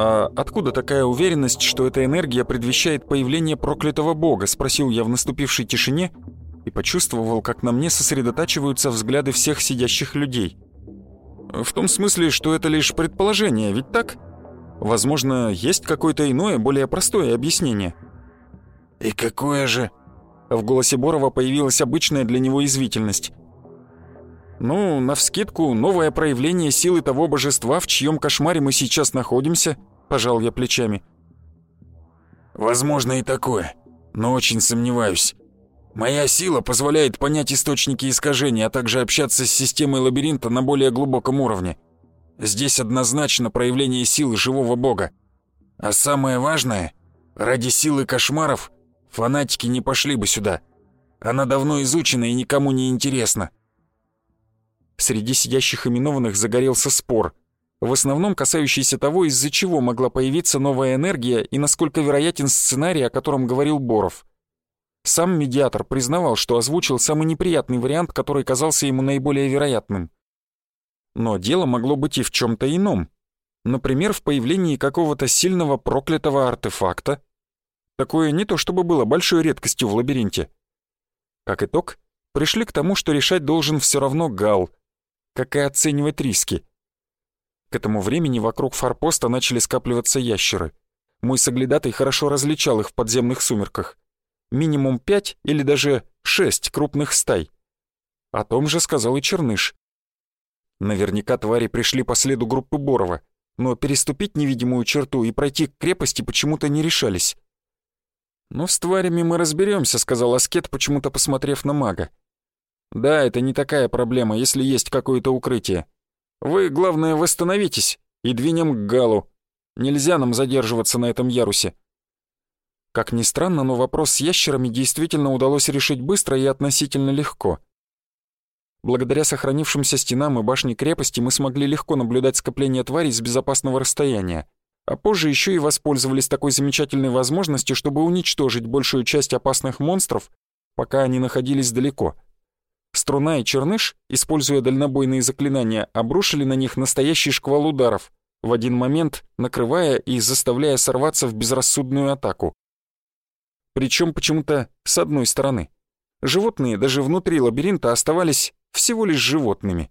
«А откуда такая уверенность, что эта энергия предвещает появление проклятого бога?» — спросил я в наступившей тишине и почувствовал, как на мне сосредотачиваются взгляды всех сидящих людей. «В том смысле, что это лишь предположение, ведь так? Возможно, есть какое-то иное, более простое объяснение». «И какое же?» В голосе Борова появилась обычная для него извительность. «Ну, навскидку, новое проявление силы того божества, в чьем кошмаре мы сейчас находимся», — пожал я плечами. «Возможно и такое, но очень сомневаюсь. Моя сила позволяет понять источники искажения, а также общаться с системой лабиринта на более глубоком уровне. Здесь однозначно проявление силы живого бога. А самое важное, ради силы кошмаров фанатики не пошли бы сюда. Она давно изучена и никому не интересна». Среди сидящих именованных загорелся спор — в основном касающийся того, из-за чего могла появиться новая энергия и насколько вероятен сценарий, о котором говорил Боров. Сам медиатор признавал, что озвучил самый неприятный вариант, который казался ему наиболее вероятным. Но дело могло быть и в чем-то ином. Например, в появлении какого-то сильного проклятого артефакта. Такое не то чтобы было большой редкостью в лабиринте. Как итог, пришли к тому, что решать должен все равно Гал, как и оценивать риски. К этому времени вокруг форпоста начали скапливаться ящеры. Мой соглядатый хорошо различал их в подземных сумерках. Минимум пять или даже шесть крупных стай. О том же сказал и Черныш. Наверняка твари пришли по следу группы Борова, но переступить невидимую черту и пройти к крепости почему-то не решались. «Ну, с тварями мы разберемся», — сказал Аскет, почему-то посмотрев на мага. «Да, это не такая проблема, если есть какое-то укрытие. Вы, главное, восстановитесь и двинем к Галу. Нельзя нам задерживаться на этом ярусе». Как ни странно, но вопрос с ящерами действительно удалось решить быстро и относительно легко. Благодаря сохранившимся стенам и башне крепости мы смогли легко наблюдать скопление тварей с безопасного расстояния, а позже еще и воспользовались такой замечательной возможностью, чтобы уничтожить большую часть опасных монстров, пока они находились далеко — Струна и Черныш, используя дальнобойные заклинания, обрушили на них настоящий шквал ударов, в один момент накрывая и заставляя сорваться в безрассудную атаку. Причем почему-то с одной стороны. Животные даже внутри лабиринта оставались всего лишь животными.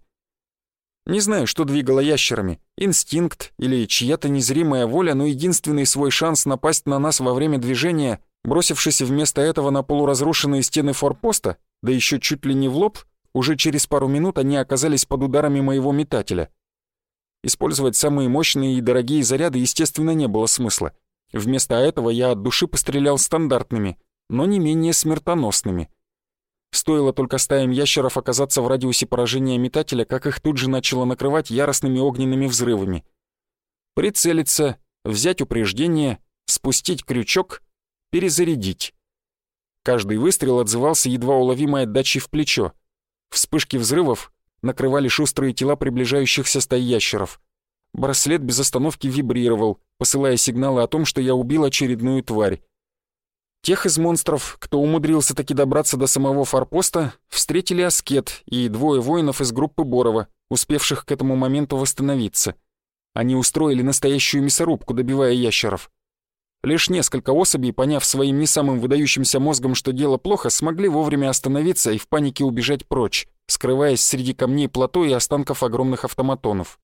Не знаю, что двигало ящерами, инстинкт или чья-то незримая воля, но единственный свой шанс напасть на нас во время движения, бросившись вместо этого на полуразрушенные стены форпоста, да еще чуть ли не в лоб, уже через пару минут они оказались под ударами моего метателя. Использовать самые мощные и дорогие заряды, естественно, не было смысла. Вместо этого я от души пострелял стандартными, но не менее смертоносными. Стоило только стаям ящеров оказаться в радиусе поражения метателя, как их тут же начало накрывать яростными огненными взрывами. Прицелиться, взять упреждение, спустить крючок, перезарядить. Каждый выстрел отзывался едва уловимой отдачей в плечо. Вспышки взрывов накрывали шустрые тела приближающихся стай ящеров. Браслет без остановки вибрировал, посылая сигналы о том, что я убил очередную тварь. Тех из монстров, кто умудрился таки добраться до самого форпоста, встретили Аскет и двое воинов из группы Борова, успевших к этому моменту восстановиться. Они устроили настоящую мясорубку, добивая ящеров. Лишь несколько особей, поняв своим не самым выдающимся мозгом, что дело плохо, смогли вовремя остановиться и в панике убежать прочь, скрываясь среди камней плато и останков огромных автоматонов.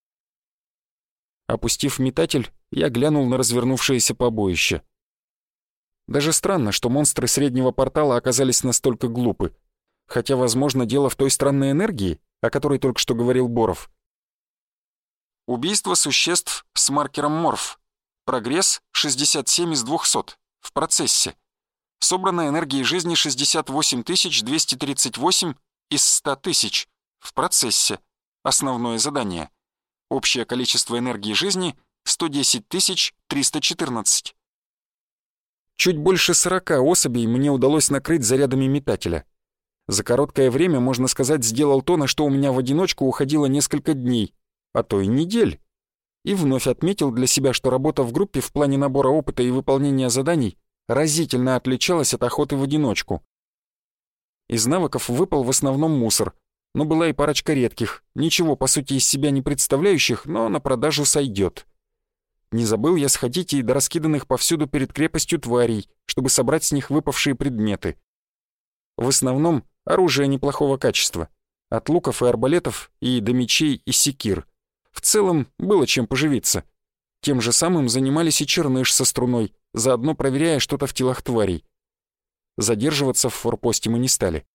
Опустив метатель, я глянул на развернувшееся побоище. Даже странно, что монстры среднего портала оказались настолько глупы. Хотя, возможно, дело в той странной энергии, о которой только что говорил Боров. Убийство существ с маркером морф Прогресс 67 из 200. В процессе. Собрана энергии жизни 68 238 из 100 тысяч. В процессе. Основное задание. Общее количество энергии жизни 110 314. чуть больше сорока особей мне удалось накрыть зарядами метателя. За короткое время, можно сказать, сделал то, на что у меня в одиночку уходило несколько дней, а то и недель. И вновь отметил для себя, что работа в группе в плане набора опыта и выполнения заданий разительно отличалась от охоты в одиночку. Из навыков выпал в основном мусор, но была и парочка редких, ничего по сути из себя не представляющих, но на продажу сойдет. Не забыл я сходить и до раскиданных повсюду перед крепостью тварей, чтобы собрать с них выпавшие предметы. В основном оружие неплохого качества, от луков и арбалетов и до мечей и секир. В целом было чем поживиться. Тем же самым занимались и черныш со струной, заодно проверяя что-то в телах тварей. Задерживаться в форпосте мы не стали.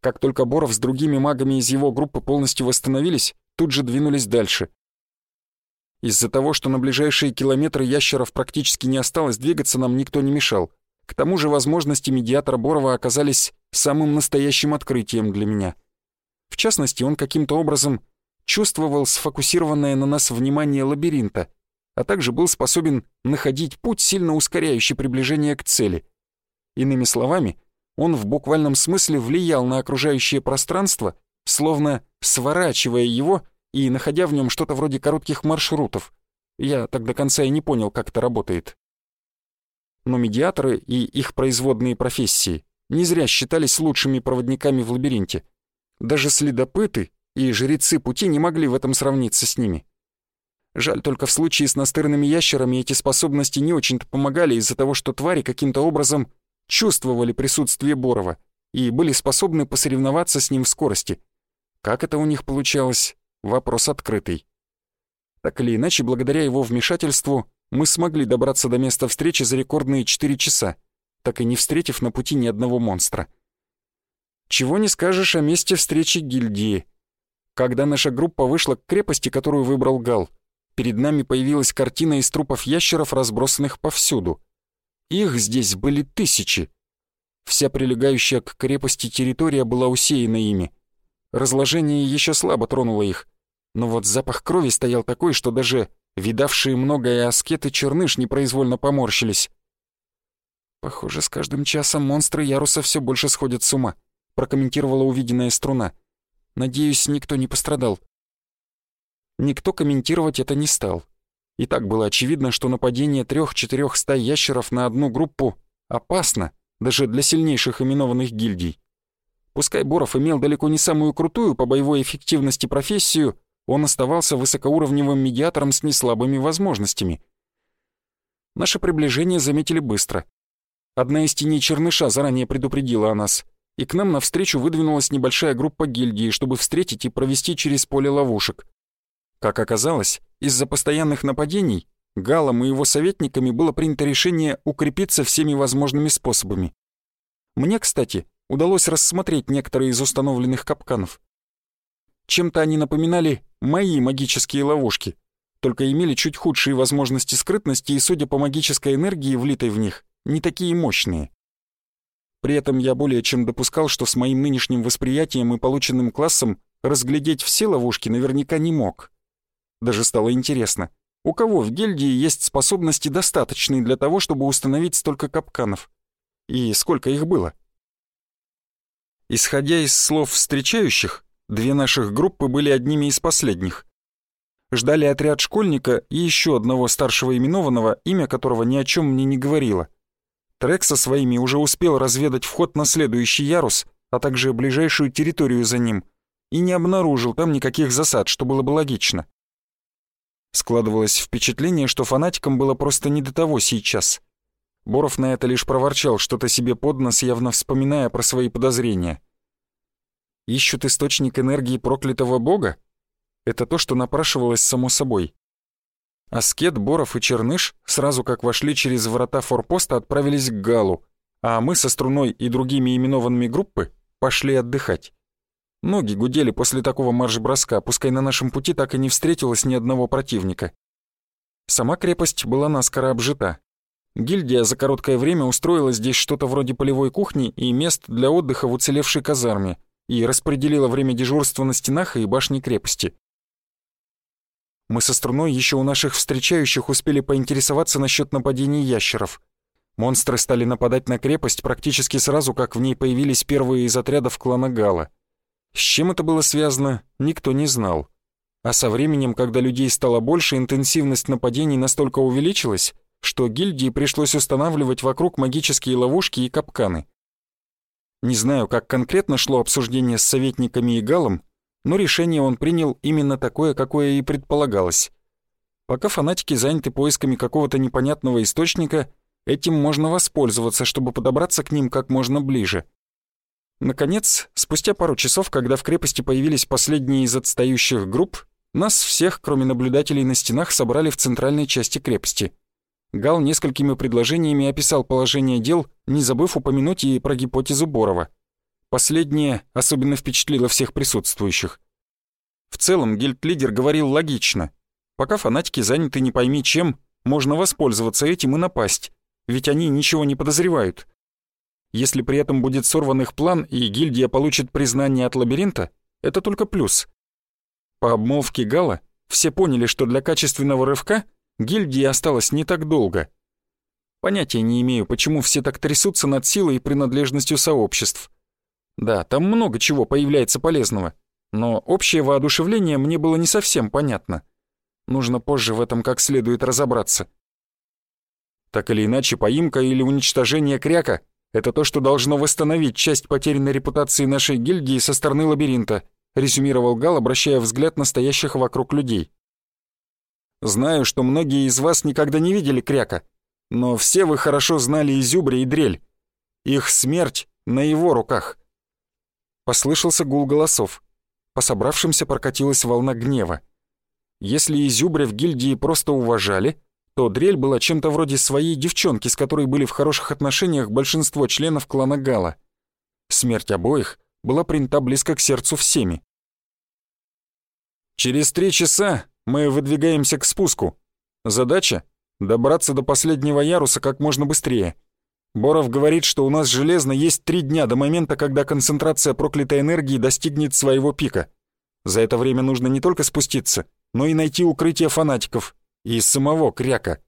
Как только Боров с другими магами из его группы полностью восстановились, тут же двинулись дальше. Из-за того, что на ближайшие километры ящеров практически не осталось, двигаться нам никто не мешал. К тому же возможности медиатора Борова оказались самым настоящим открытием для меня. В частности, он каким-то образом чувствовал сфокусированное на нас внимание лабиринта, а также был способен находить путь, сильно ускоряющий приближение к цели. Иными словами, он в буквальном смысле влиял на окружающее пространство, словно сворачивая его и находя в нем что-то вроде коротких маршрутов. Я так до конца и не понял, как это работает. Но медиаторы и их производные профессии не зря считались лучшими проводниками в лабиринте. Даже следопыты и жрецы пути не могли в этом сравниться с ними. Жаль только в случае с настырными ящерами эти способности не очень-то помогали из-за того, что твари каким-то образом чувствовали присутствие Борова и были способны посоревноваться с ним в скорости. Как это у них получалось? Вопрос открытый. Так или иначе, благодаря его вмешательству, мы смогли добраться до места встречи за рекордные 4 часа, так и не встретив на пути ни одного монстра. Чего не скажешь о месте встречи гильдии. Когда наша группа вышла к крепости, которую выбрал Гал, перед нами появилась картина из трупов ящеров, разбросанных повсюду. Их здесь были тысячи. Вся прилегающая к крепости территория была усеяна ими. Разложение еще слабо тронуло их, но вот запах крови стоял такой, что даже видавшие многое аскеты черныш непроизвольно поморщились. «Похоже, с каждым часом монстры Яруса все больше сходят с ума», прокомментировала увиденная струна. «Надеюсь, никто не пострадал». Никто комментировать это не стал. И так было очевидно, что нападение трех-четырех стай ящеров на одну группу опасно, даже для сильнейших именованных гильдий. Пускай Боров имел далеко не самую крутую по боевой эффективности профессию, он оставался высокоуровневым медиатором с неслабыми возможностями. Наше приближение заметили быстро. Одна из теней черныша заранее предупредила о нас, и к нам навстречу выдвинулась небольшая группа гильдии, чтобы встретить и провести через поле ловушек. Как оказалось, из-за постоянных нападений Галом и его советниками было принято решение укрепиться всеми возможными способами. Мне, кстати, удалось рассмотреть некоторые из установленных капканов. Чем-то они напоминали мои магические ловушки, только имели чуть худшие возможности скрытности и, судя по магической энергии, влитой в них, не такие мощные. При этом я более чем допускал, что с моим нынешним восприятием и полученным классом разглядеть все ловушки наверняка не мог. Даже стало интересно, у кого в гильдии есть способности достаточные для того, чтобы установить столько капканов? И сколько их было? Исходя из слов встречающих, две наших группы были одними из последних. Ждали отряд школьника и еще одного старшего именованного, имя которого ни о чем мне не говорило. Трек со своими уже успел разведать вход на следующий ярус, а также ближайшую территорию за ним, и не обнаружил там никаких засад, что было бы логично. Складывалось впечатление, что фанатикам было просто не до того сейчас. Боров на это лишь проворчал что-то себе под нос, явно вспоминая про свои подозрения. Ищут источник энергии проклятого бога? Это то, что напрашивалось само собой. Аскет, Боров и Черныш, сразу как вошли через врата форпоста, отправились к Галу, а мы со Струной и другими именованными группы пошли отдыхать. Ноги гудели после такого марш-броска, пускай на нашем пути так и не встретилось ни одного противника. Сама крепость была наскоро обжита. Гильдия за короткое время устроила здесь что-то вроде полевой кухни и мест для отдыха в уцелевшей казарме и распределила время дежурства на стенах и башне крепости. Мы со струной еще у наших встречающих успели поинтересоваться насчет нападений ящеров. Монстры стали нападать на крепость практически сразу, как в ней появились первые из отрядов клана Гала. С чем это было связано, никто не знал. А со временем, когда людей стало больше, интенсивность нападений настолько увеличилась, что гильдии пришлось устанавливать вокруг магические ловушки и капканы. Не знаю, как конкретно шло обсуждение с советниками и Галом, но решение он принял именно такое, какое и предполагалось. Пока фанатики заняты поисками какого-то непонятного источника, этим можно воспользоваться, чтобы подобраться к ним как можно ближе. Наконец, спустя пару часов, когда в крепости появились последние из отстающих групп, нас всех, кроме наблюдателей на стенах, собрали в центральной части крепости. Гал несколькими предложениями описал положение дел, не забыв упомянуть и про гипотезу Борова. Последнее особенно впечатлило всех присутствующих. В целом, гильд-лидер говорил логично. Пока фанатики заняты не пойми чем, можно воспользоваться этим и напасть, ведь они ничего не подозревают. Если при этом будет сорван их план и гильдия получит признание от лабиринта, это только плюс. По обмолвке Гала все поняли, что для качественного рывка гильдии осталось не так долго. Понятия не имею, почему все так трясутся над силой и принадлежностью сообществ. Да, там много чего появляется полезного, но общее воодушевление мне было не совсем понятно. Нужно позже в этом как следует разобраться. Так или иначе, поимка или уничтожение кряка — это то, что должно восстановить часть потерянной репутации нашей гильдии со стороны лабиринта, резюмировал Гал, обращая взгляд на стоящих вокруг людей. Знаю, что многие из вас никогда не видели кряка, но все вы хорошо знали Изюбря и Дрель. Их смерть на его руках. Послышался гул голосов. По собравшимся прокатилась волна гнева. Если Изюбря в гильдии просто уважали, то Дрель была чем-то вроде своей девчонки, с которой были в хороших отношениях большинство членов клана Гала. Смерть обоих была принята близко к сердцу всеми. «Через три часа мы выдвигаемся к спуску. Задача — добраться до последнего яруса как можно быстрее. Боров говорит, что у нас железно есть три дня до момента, когда концентрация проклятой энергии достигнет своего пика. За это время нужно не только спуститься, но и найти укрытие фанатиков и самого Кряка.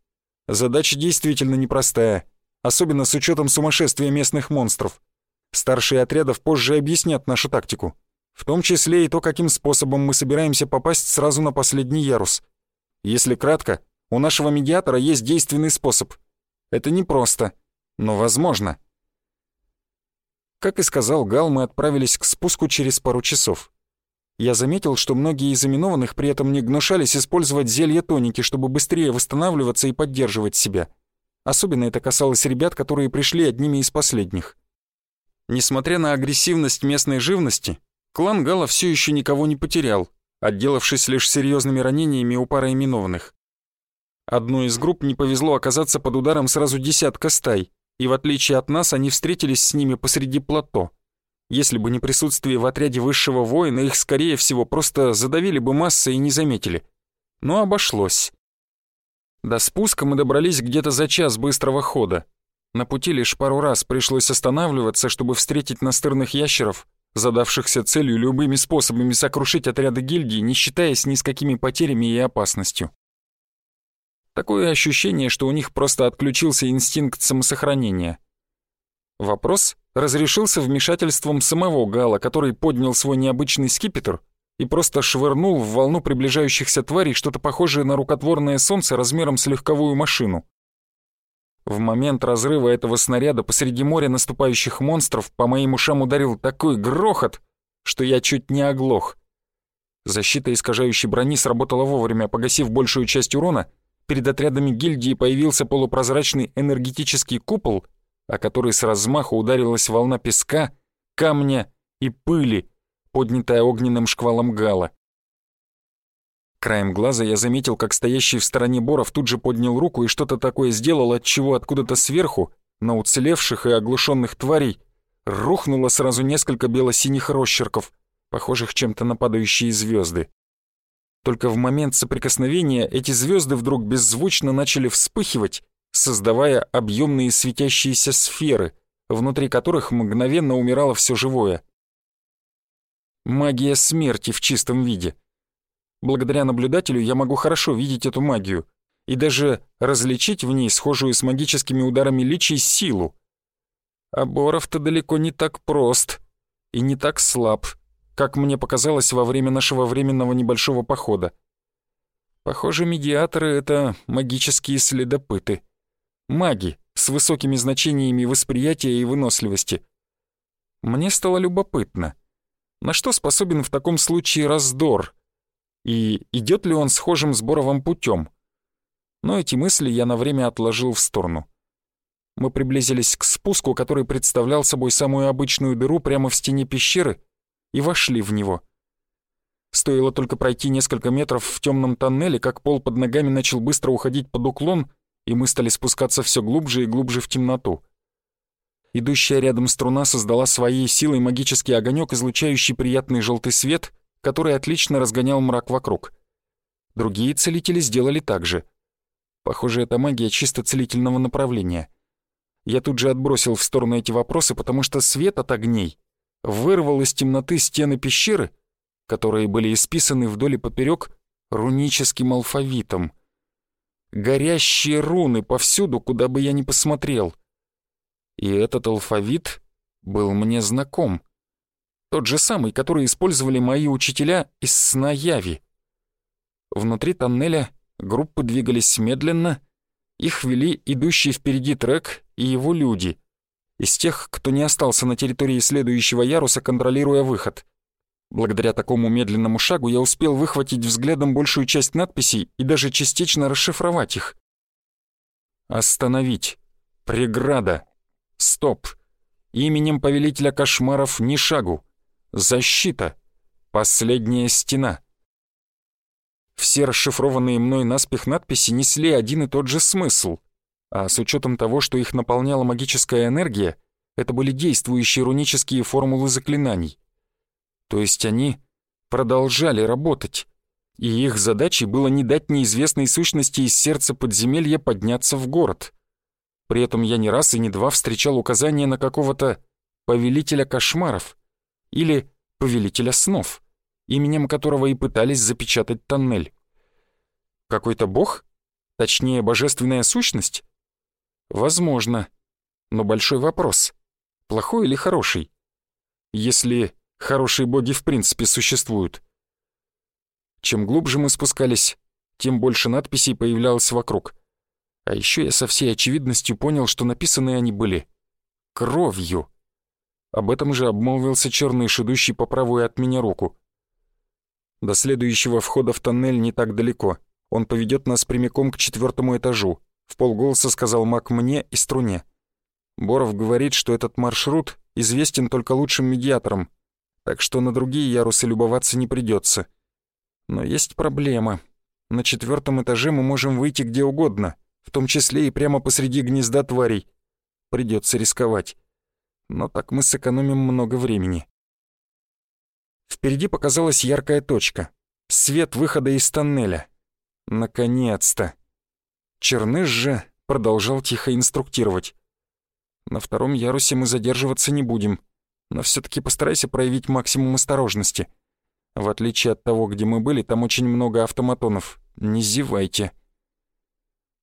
Задача действительно непростая, особенно с учетом сумасшествия местных монстров. Старшие отрядов позже объяснят нашу тактику, в том числе и то, каким способом мы собираемся попасть сразу на последний ярус. Если кратко, у нашего медиатора есть действенный способ. Это непросто, но возможно. Как и сказал Гал, мы отправились к спуску через пару часов. Я заметил, что многие из именованных при этом не гнушались использовать зелья тоники, чтобы быстрее восстанавливаться и поддерживать себя. Особенно это касалось ребят, которые пришли одними из последних. Несмотря на агрессивность местной живности, клан Гала все еще никого не потерял, отделавшись лишь серьезными ранениями у пары именованных. Одной из групп не повезло оказаться под ударом сразу десятка стай, и в отличие от нас они встретились с ними посреди плато. Если бы не присутствие в отряде высшего воина, их, скорее всего, просто задавили бы массой и не заметили. Но обошлось. До спуска мы добрались где-то за час быстрого хода. На пути лишь пару раз пришлось останавливаться, чтобы встретить настырных ящеров, задавшихся целью любыми способами сокрушить отряды гильдии, не считаясь ни с какими потерями и опасностью. Такое ощущение, что у них просто отключился инстинкт самосохранения. Вопрос разрешился вмешательством самого Гала, который поднял свой необычный скипетр и просто швырнул в волну приближающихся тварей что-то похожее на рукотворное солнце размером с легковую машину. В момент разрыва этого снаряда посреди моря наступающих монстров по моим ушам ударил такой грохот, что я чуть не оглох. Защита искажающей брони сработала вовремя, погасив большую часть урона, перед отрядами гильдии появился полупрозрачный энергетический купол — о который с размаху ударилась волна песка, камня и пыли, поднятая огненным шквалом гала. Краем глаза я заметил, как стоящий в стороне Боров тут же поднял руку и что-то такое сделал, от чего откуда-то сверху, на уцелевших и оглушенных тварей, рухнуло сразу несколько бело-синих росчерков, похожих чем-то на падающие звезды. Только в момент соприкосновения эти звезды вдруг беззвучно начали вспыхивать создавая объемные светящиеся сферы, внутри которых мгновенно умирало все живое. Магия смерти в чистом виде. Благодаря наблюдателю я могу хорошо видеть эту магию, и даже различить в ней схожую с магическими ударами личий силу. А Боров-то далеко не так прост и не так слаб, как мне показалось во время нашего временного небольшого похода. Похоже, медиаторы — это магические следопыты. Маги с высокими значениями восприятия и выносливости. Мне стало любопытно, на что способен в таком случае раздор, и идет ли он схожим с Боровым путем но эти мысли я на время отложил в сторону. Мы приблизились к спуску, который представлял собой самую обычную дыру прямо в стене пещеры, и вошли в него. Стоило только пройти несколько метров в темном тоннеле, как пол под ногами начал быстро уходить под уклон, и мы стали спускаться все глубже и глубже в темноту. Идущая рядом струна создала своей силой магический огонек, излучающий приятный желтый свет, который отлично разгонял мрак вокруг. Другие целители сделали так же — Похоже, это магия чисто целительного направления. Я тут же отбросил в сторону эти вопросы, потому что свет от огней вырвал из темноты стены пещеры, которые были исписаны вдоль и поперек руническим алфавитом. Горящие руны повсюду, куда бы я ни посмотрел. И этот алфавит был мне знаком. Тот же самый, который использовали мои учителя из сна Яви. Внутри тоннеля Группы двигались медленно, их вели идущий впереди трек и его люди, из тех, кто не остался на территории следующего яруса, контролируя выход. Благодаря такому медленному шагу я успел выхватить взглядом большую часть надписей и даже частично расшифровать их. «Остановить! Преграда! Стоп! Именем повелителя кошмаров ни шагу! Защита! Последняя стена!» Все расшифрованные мной наспех надписи несли один и тот же смысл, а с учетом того, что их наполняла магическая энергия, это были действующие рунические формулы заклинаний. То есть они продолжали работать, и их задачей было не дать неизвестной сущности из сердца подземелья подняться в город. При этом я не раз и не два встречал указания на какого-то повелителя кошмаров или повелителя снов именем которого и пытались запечатать тоннель. Какой-то бог? Точнее, божественная сущность? Возможно. Но большой вопрос. Плохой или хороший? Если хорошие боги в принципе существуют. Чем глубже мы спускались, тем больше надписей появлялось вокруг. А еще я со всей очевидностью понял, что написаны они были кровью. Об этом же обмолвился черный идущий по правую от меня руку. До следующего входа в тоннель не так далеко. Он поведет нас прямиком к четвертому этажу», — в полголоса сказал маг мне и струне. Боров говорит, что этот маршрут известен только лучшим медиаторам, так что на другие ярусы любоваться не придется. Но есть проблема. На четвертом этаже мы можем выйти где угодно, в том числе и прямо посреди гнезда тварей. Придется рисковать. Но так мы сэкономим много времени. Впереди показалась яркая точка. Свет выхода из тоннеля. Наконец-то. Черныш же продолжал тихо инструктировать. На втором ярусе мы задерживаться не будем, но все таки постарайся проявить максимум осторожности. В отличие от того, где мы были, там очень много автоматонов. Не зевайте.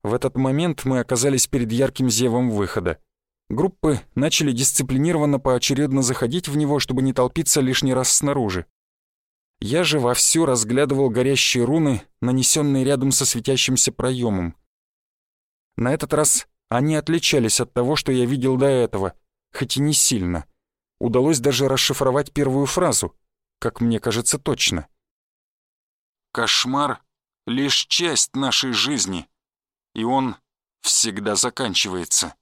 В этот момент мы оказались перед ярким зевом выхода. Группы начали дисциплинированно поочередно заходить в него, чтобы не толпиться лишний раз снаружи. Я же вовсю разглядывал горящие руны, нанесенные рядом со светящимся проемом. На этот раз они отличались от того, что я видел до этого, хоть и не сильно. Удалось даже расшифровать первую фразу, как мне кажется точно. «Кошмар — лишь часть нашей жизни, и он всегда заканчивается».